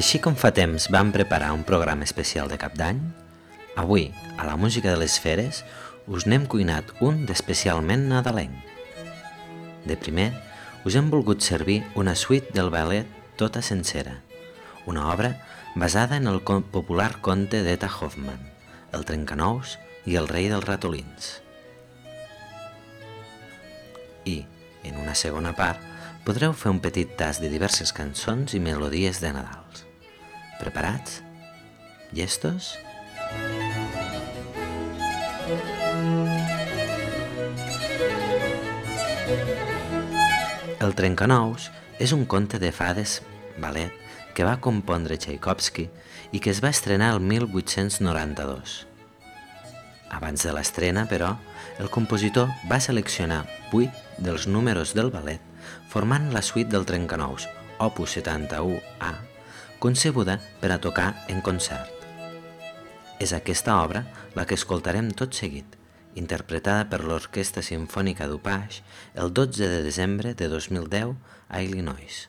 Així com fa temps vam preparar un programa especial de cap d'any, avui, a la música de les feres, us n'hem cuinat un d'especialment nadalenc. De primer, us hem volgut servir una suite del ballet tota sencera, una obra basada en el popular conte d'Eta Hoffman, El trencanous i el rei dels ratolins. I, en una segona part, podreu fer un petit tas de diverses cançons i melodies de Nadals. Preparats? Llestos? El Trencanous és un conte de fades ballet que va compondre Tchaikovsky i que es va estrenar el 1892. Abans de l'estrena, però, el compositor va seleccionar 8 dels números del ballet formant la suite del Trencanous, opus 71A, concebuda per a tocar en concert. És aquesta obra la que escoltarem tot seguit, interpretada per l'Orquestra Simfònica d'Upaix el 12 de desembre de 2010 a Illinois.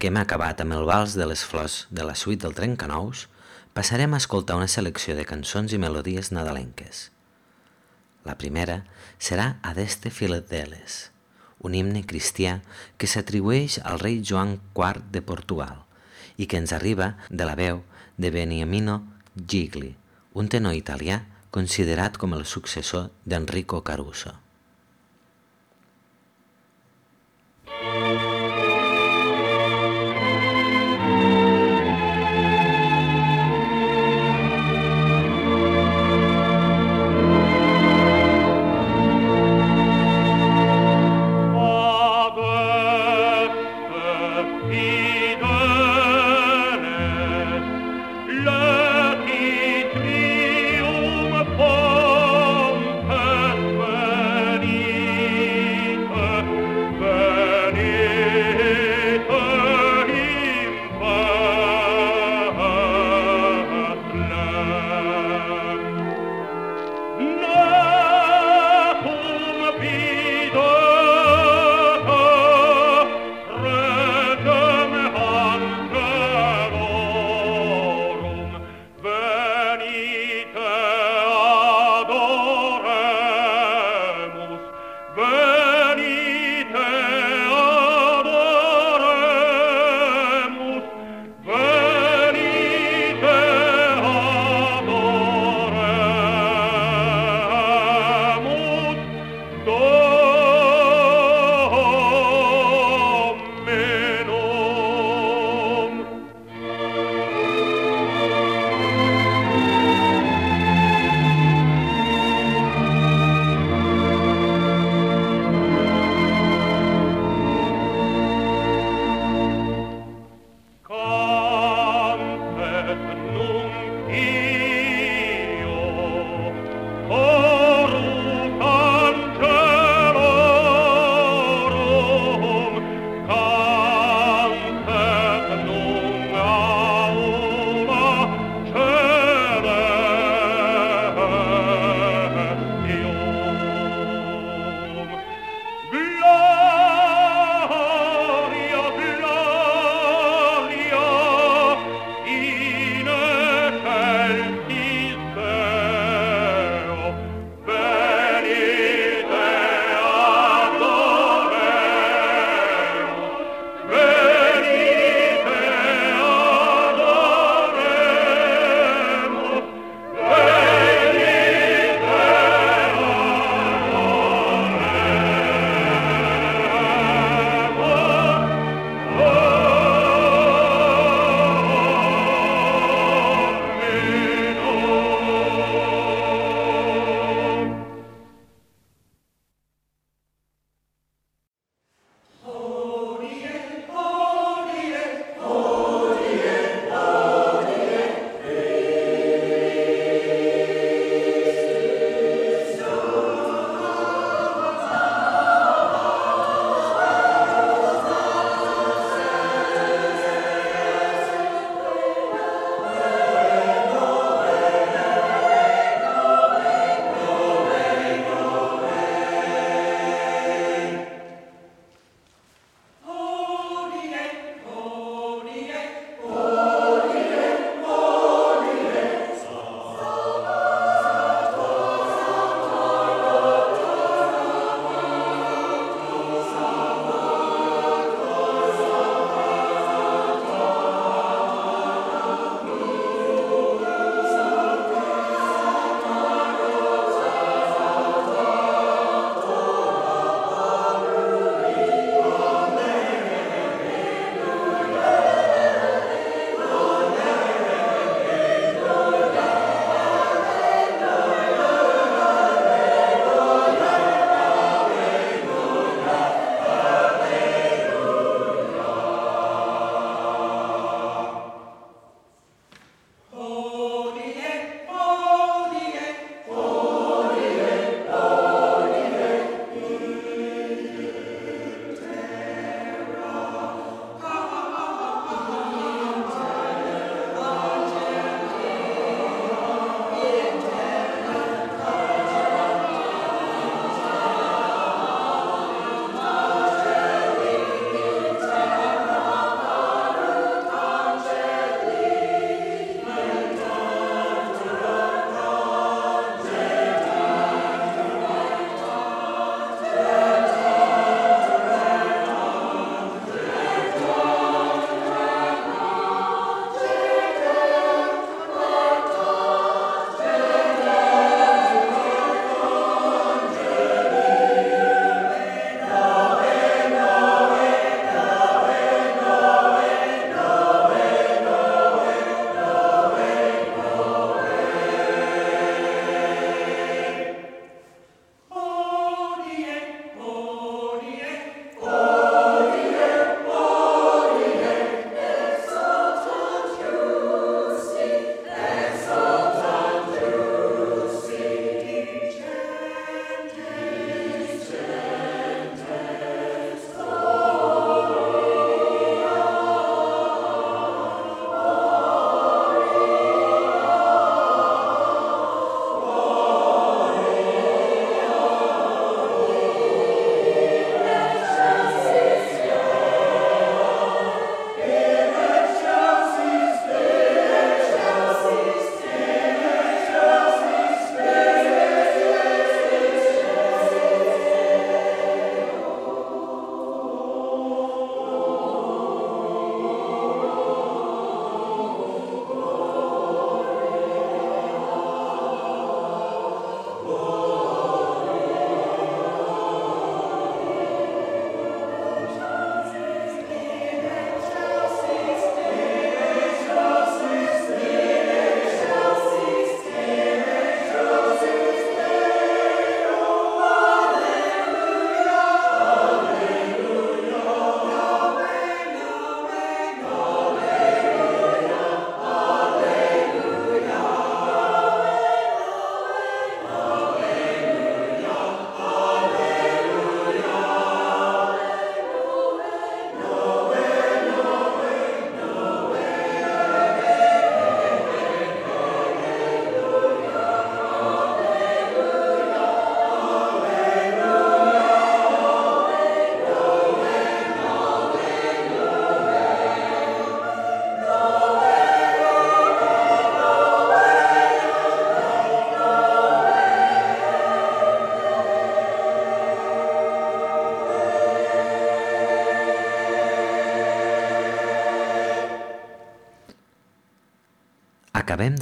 Que hem acabat amb el vals de les flors de la suite del Trencanous, passarem a escoltar una selecció de cançons i melodies nadalenques. La primera serà Adeste Filadeles, un himne cristià que s'atribueix al rei Joan IV de Portugal i que ens arriba de la veu de Beniamino Gigli, un tenor italià considerat com el successor d'Enrico Caruso.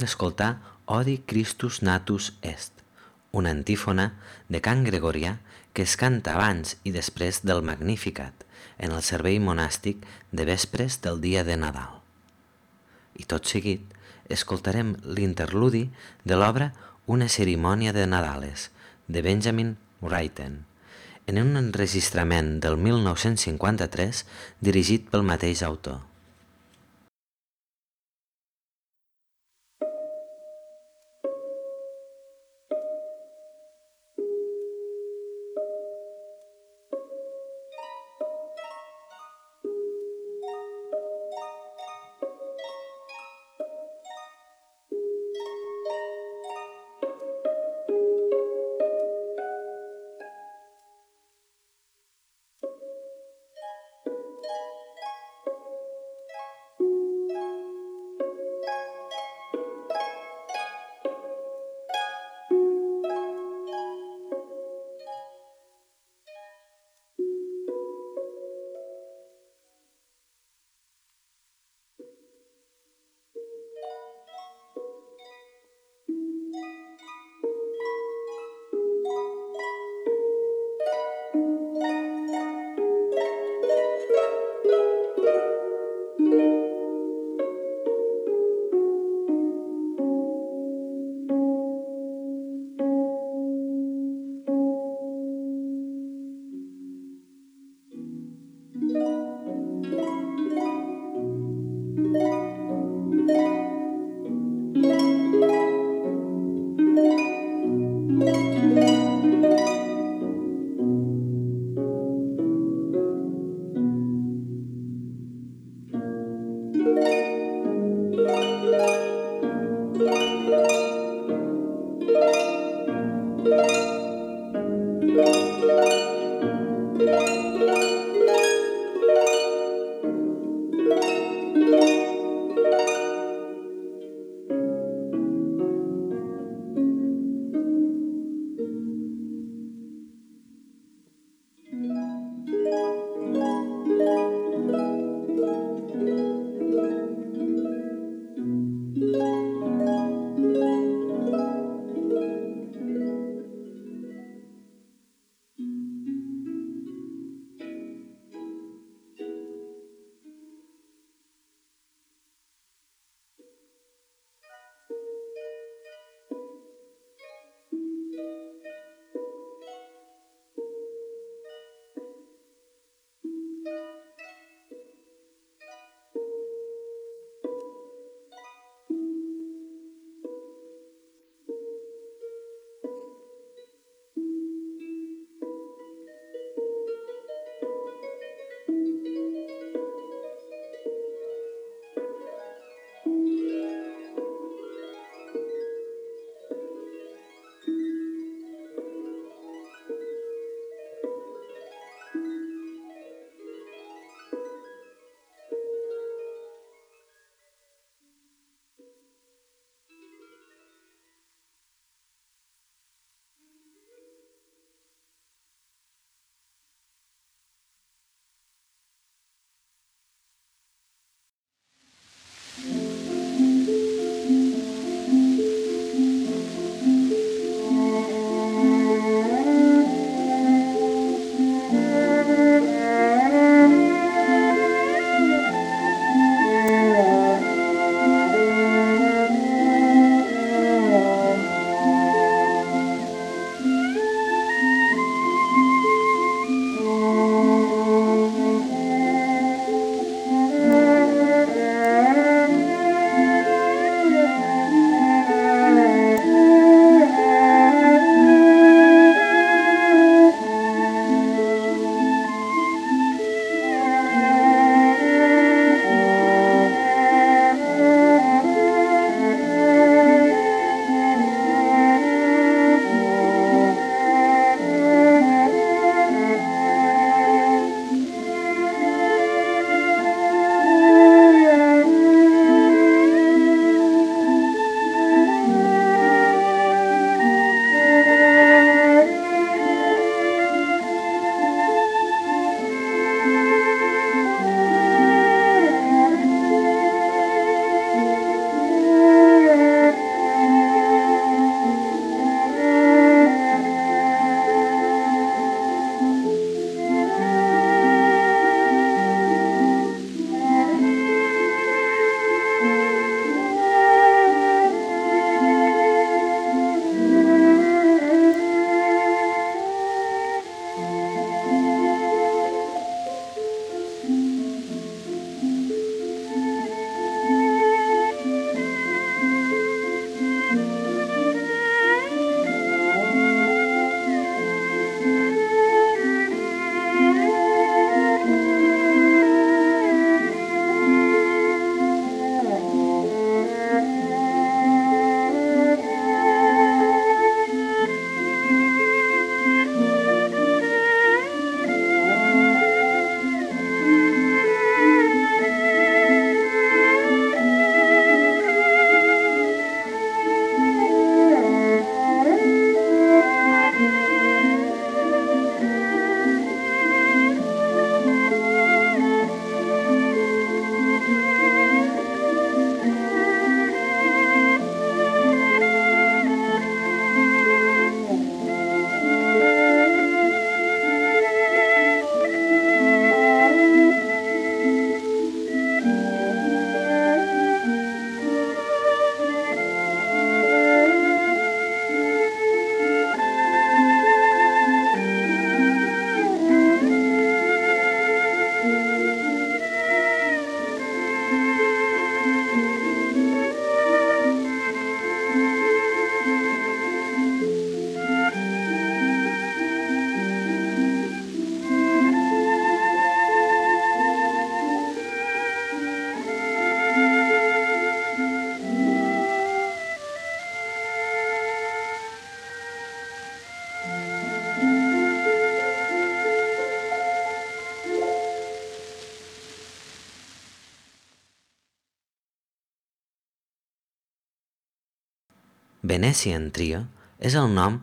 Acabem d'escoltar Odi Christus Natus Est, una antífona de cant gregorià que es canta abans i després del Magnificat en el servei monàstic de vespres del dia de Nadal. I tot seguit escoltarem l'interludi de l'obra Una cerimònia de Nadales, de Benjamin Britten, en un enregistrament del 1953 dirigit pel mateix autor. Venetian Trio és el nom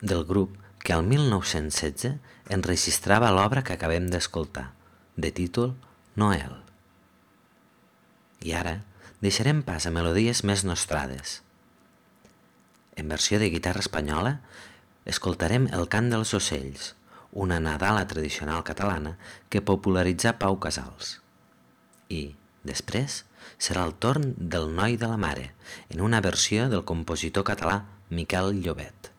del grup que el 1916 enregistrava l'obra que acabem d'escoltar, de títol Noel. I ara deixarem pas a melodies més nostrades. En versió de guitarra espanyola, escoltarem El cant dels ocells, una nadala tradicional catalana que popularitzà Pau Casals. I, després, serà el torn del Noi de la Mare, en una versió del compositor català Miquel Llobet.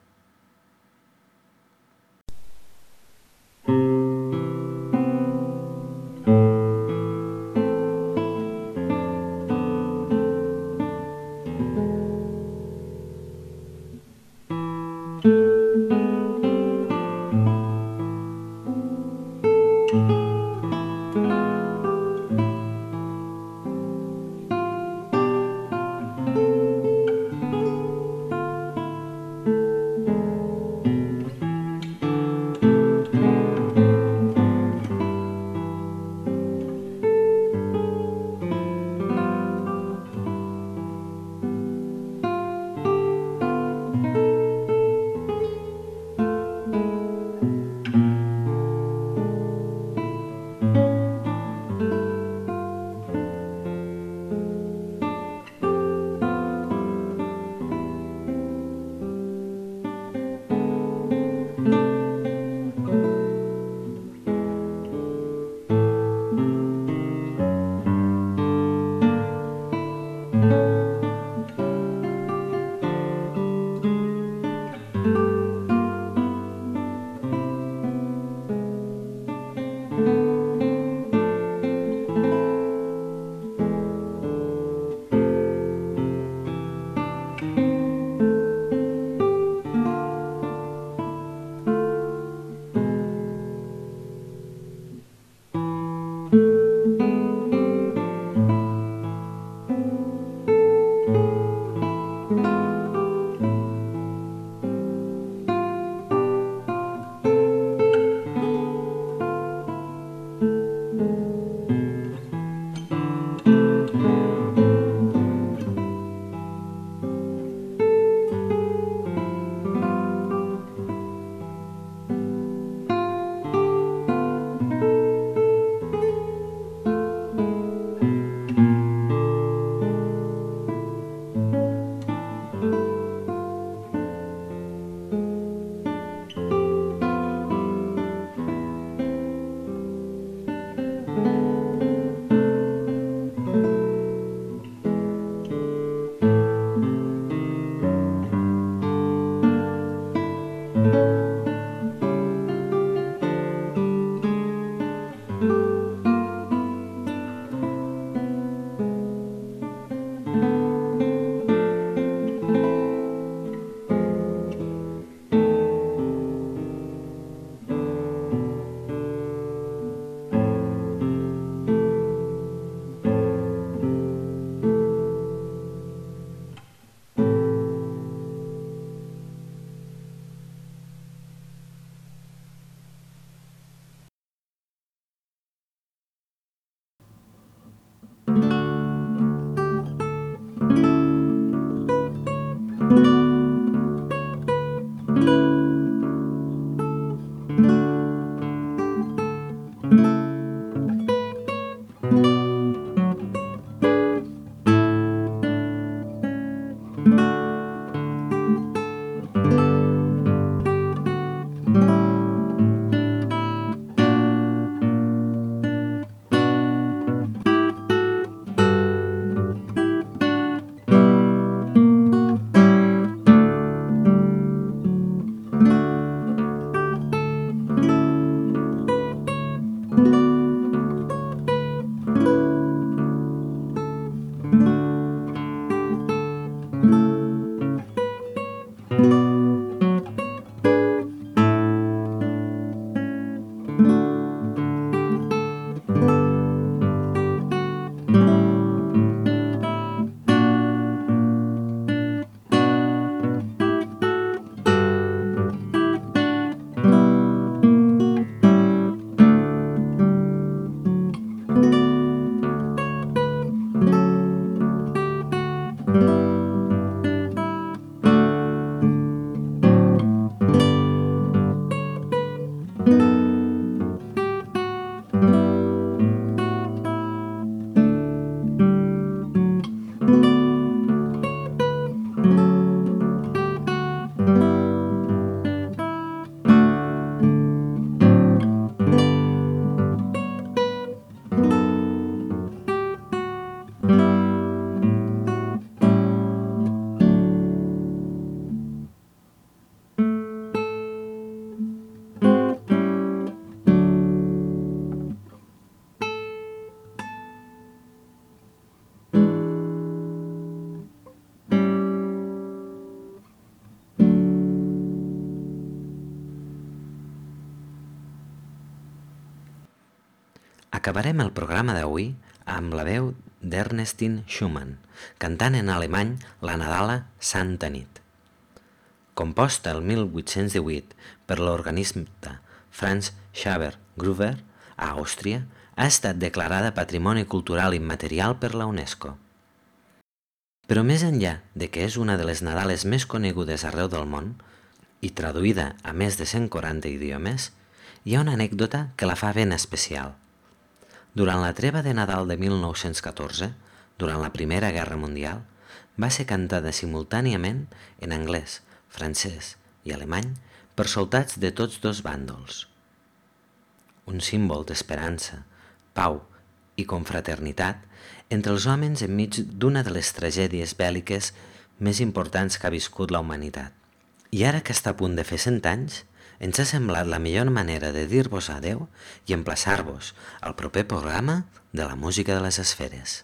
Acabarem el programa d'avui amb la veu d'Ernestine Schumann, cantant en alemany la Nadala Santa Nit. Composta el 1818 per l'organista Franz Schaber Gruber a Àustria, ha estat declarada Patrimoni Cultural Immaterial per la UNESCO. Però més enllà de que és una de les Nadales més conegudes arreu del món i traduïda a més de 140 idiomes, hi ha una anècdota que la fa ben especial – durant la treva de Nadal de 1914, durant la Primera Guerra Mundial, va ser cantada simultàniament en anglès, francès i alemany per soldats de tots dos bàndols. Un símbol d'esperança, pau i confraternitat entre els homes enmig d'una de les tragèdies bèl·liques més importants que ha viscut la humanitat. I ara que està a punt de fer cent anys, ens ha semblat la millor manera de dir-vos adeu i emplaçar-vos al proper programa de la música de les esferes.